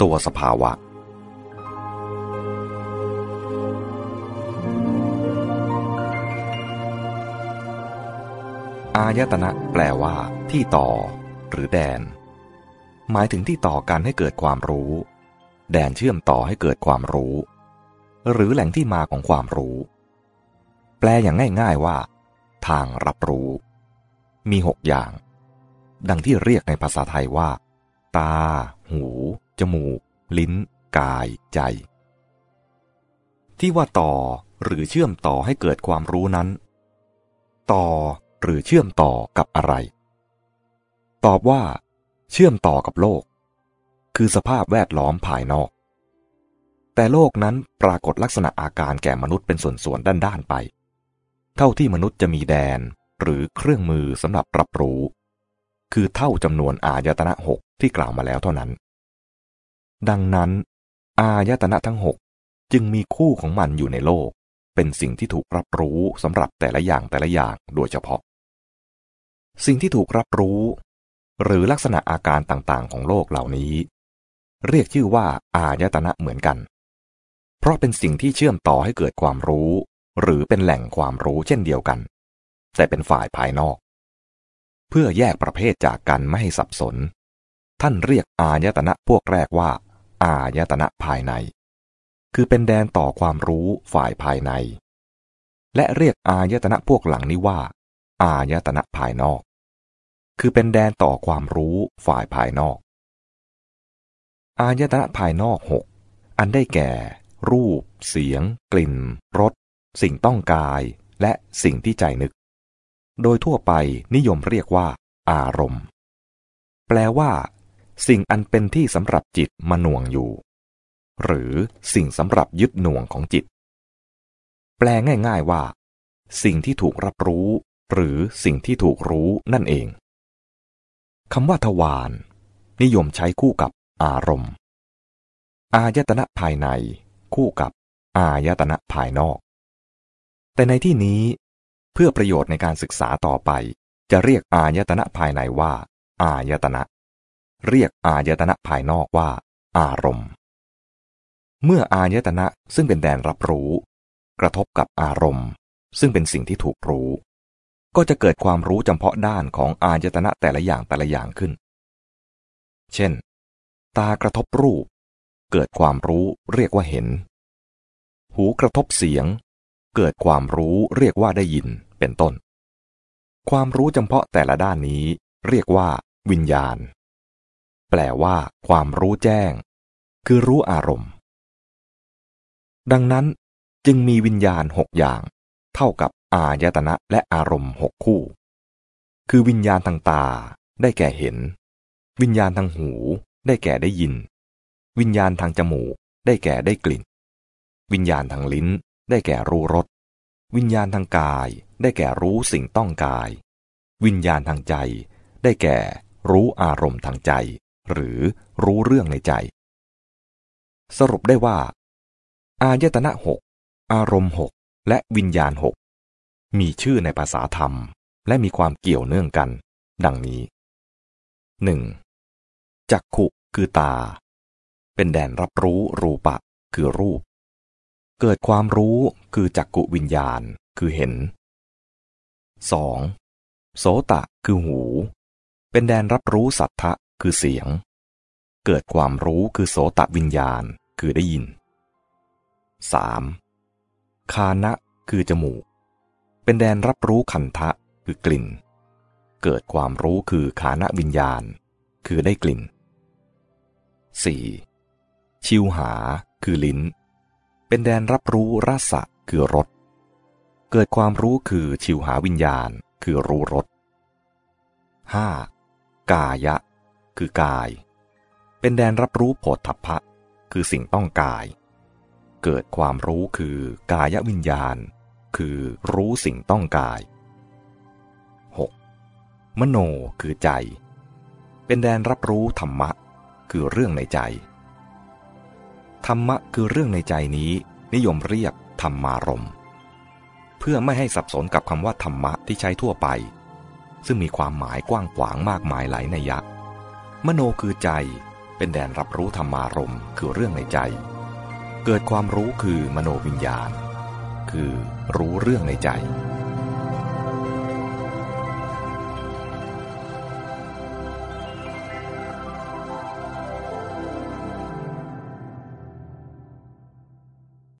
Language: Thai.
ตัวสภาวะ อายตนะแปลว่า ที่ต่อ หรือแดน หมายถึงที่ต่อกันให้เกิดความรู้ แดนเชื่อมต่อให้เกิดความรู้ หรือแหล่งที่มาของความรู้ แปลอย่างง่าย ๆว่า ทางรับรู้ มีหกอย่าง ดังที่เรียกในภาษาไทยว่า ตา หู จมูก ลิ้น กาย ใจ ที่ว่าต่อหรือเชื่อมต่อให้เกิดความรู้นั้น ต่อหรือเชื่อมต่อกับอะไร ตอบว่า เชื่อมต่อกับโลก คือสภาพแวดล้อมภายนอก แต่โลกนั้นปรากฏลักษณะอาการแก่มนุษย์เป็นส่วนๆด้านๆไป เท่าที่มนุษย์จะมีแดนหรือเครื่องมือสำหรับรับรู้ คือเท่าจำนวนอายตนะหกที่กล่าวมาแล้วเท่านั้น ดังนั้น อายตนะทั้งหกจึงมีคู่ของมันอยู่ในโลก เป็นสิ่งที่ถูกรับรู้สำหรับแต่ละอย่างแต่ละอย่างโดยเฉพาะ สิ่งที่ถูกรับรู้ หรือลักษณะอาการต่างๆ ของโลกเหล่านี้ เรียกชื่อว่าอายตนะเหมือนกัน เพราะเป็นสิ่งที่เชื่อมต่อให้เกิดความรู้ หรือเป็นแหล่งความรู้เช่นเดียวกัน แต่เป็นฝ่ายภายนอก เพื่อแยกประเภทจากกันไม่ให้สับสน ท่านเรียกอายตนะพวกแรกว่า อายตนะภายใน คือเป็นแดนต่อความรู้ฝ่ายภายใน และเรียกอายตนะพวกหลังนี้ว่า อายตนะภายนอก คือเป็นแดนต่อความรู้ฝ่ายภายนอก อายตนะภายนอกหกอันได้แก่ รูป เสียง กลิ่นรสสิ่งต้องกายและสิ่งที่ใจนึก โดยทั่วไปนิยมเรียกว่า อารมณ์ แปลว่า สิ่งอันเป็นที่สำหรับจิตมาหน่วงอยู่ หรือสิ่งสำหรับยึดหน่วงของจิต แปลง่าย ๆว่า สิ่งที่ถูกรับรู้ หรือสิ่งที่ถูกรู้นั่นเองคำว่าทวารนิยมใช้คู่กับอารมณ์ อายตนะภายในคู่กับอายตนะภายนอก แต่ในที่นี้เพื่อประโยชน์ในการศึกษาต่อไป จะเรียกอายตนะภายในว่า อายตนะ เรียกอายตนะภายนอกว่า อารมณ์ เมื่ออายตนะซึ่งเป็นแดนรับรู้ กระทบกับอารมณ์ ซึ่งเป็นสิ่งที่ถูกรู้ ก็จะเกิดความรู้จำเพาะด้านของอายตนะแต่ละอย่างแต่ละอย่างขึ้น เช่น ตากระทบรูป เกิดความรู้เรียกว่าเห็น หูกระทบเสียง เกิดความรู้เรียกว่าได้ยินเป็นต้น ความรู้จำเพาะแต่ละด้านนี้เรียกว่า วิญญาณ แปลว่าความรู้แจ้ง คือรู้อารมณ์ ดังนั้นจึงมีวิญญาณหกอย่าง เท่ากับอายตนะและอารมณ์หกคู่ คือวิญญาณทางตา ได้แก่เห็น วิญญาณทางหู ได้แก่ได้ยิน วิญญาณทางจมูก ได้แก่ได้กลิ่น วิญญาณทางลิ้น ได้แก่รู้รส วิญญาณทางกาย ได้แก่รู้สิ่งต้องกาย วิญญาณทางใจ ได้แก่รู้อารมณ์ทางใจ หรือรู้เรื่องในใจ สรุปได้ว่า อายตนะหกอารมณ์หกและวิญญาณหกมีชื่อในภาษาธรรม และมีความเกี่ยวเนื่องกัน ดังนี้ 1. จักขุคือตา เป็นแดนรับรู้รูปะคือรูป เกิดความรู้คือจักกุวิญญาณคือเห็น 2. โสตะคือหู เป็นแดนรับรู้สัทธะ คือเสียง เกิดความรู้คือโสตะวิญญาณคือได้ยิน 3. คานะคือจมูก เป็นแดนรับรู้ขันทะคือกลิ่น เกิดความรู้คือคานะวิญญาณ คือได้กลิ่น 4. ชิวหาคือลิ้น เป็นแดนรับรู้รสะคือรส เกิดความรู้คือชิวหาวิญญาณ คือรู้รส 5. กายะ คือกาย เป็นแดนรับรู้โผฏฐัพพะ คือสิ่งต้องกาย เกิดความรู้คือกายวิญญาณ คือรู้สิ่งต้องกาย 6. มโนคือใจ เป็นแดนรับรู้ธรรมะ คือเรื่องในใจ ธรรมะคือเรื่องในใจนี้ นิยมเรียกธรรมารมณ์เพื่อไม่ให้สับสนกับคำว่าธรรมะที่ใช้ทั่วไป ซึ่งมีความหมายกว้างขวางมากมายหลายนัยยะ มโนคือใจเป็นแดนรับรู้ธรรมารมณ์คือเรื่องในใจ เกิดความรู้คือมโนวิญญาณ คือรู้เรื่องในใจ